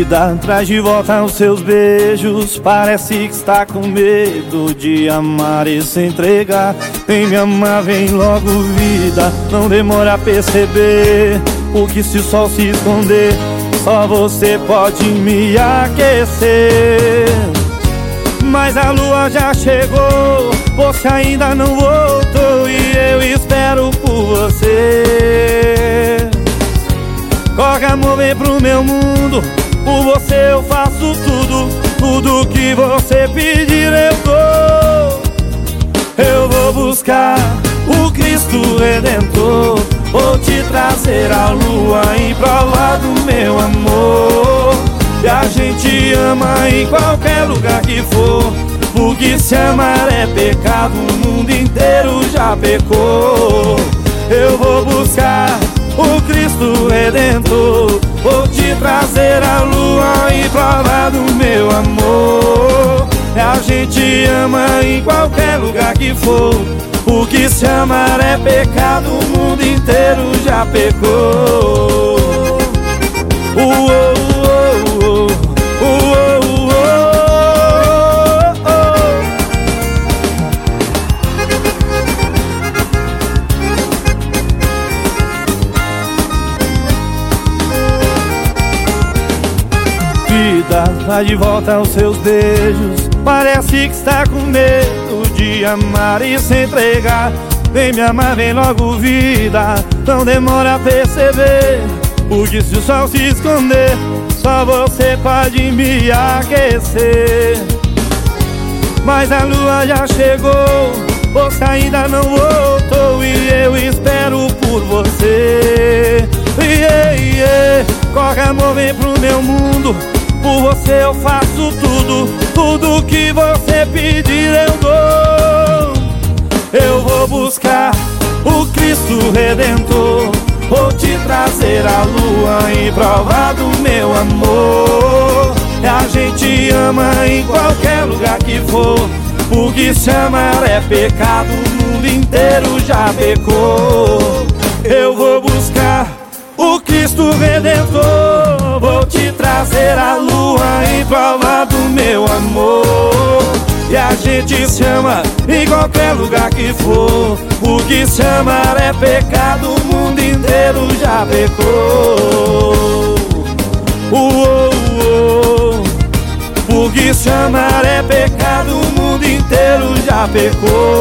Vida traz de volta os seus beijos. Parece que está com medo de amar e se entregar. Vem me amar, vem logo, vida. Não demora a perceber. Porque se o sol se esconder, só você pode me aquecer. Mas a lua já chegou, você ainda não voltou e eu espero por você. Corre amor, vem pro meu mundo, por você eu faço tudo, tudo que você pedir eu dou. Eu vou buscar o Cristo Redentor, vou te trazer a lua em prova do meu amor. E a gente ama em qualquer lugar que for, porque se amar é pecado, o mundo inteiro já pecou. Eu vou buscar o Cristo Redentor. Lugar que for. O que se amar é pecado, o mundo inteiro já pecou. Uou. vida Vai de volta aos seus beijos Parece que está com medo de amar e se entregar. Vem me amar, vem logo vida. Não demora a perceber Porque se o sol se esconder. Só você pode me aquecer. Mas a lua já chegou. Você ainda não voltou. E eu espero por você. Yeah, yeah. Corre amor, vem pro meu mundo. Por você eu faço tudo, tudo que buscar o Cristo Redentor, vou te trazer a lua em prova do meu amor. A gente ama em qualquer lugar que for, porque se amar é pecado, o mundo inteiro já pecou. Eu vou buscar o Cristo Redentor, vou te trazer a lua prova do gente se ama em qualquer lugar que for. O que se amar é pecado, o mundo inteiro já pecou. Uou, uou. Porque se amar é pecado, o mundo inteiro já pecou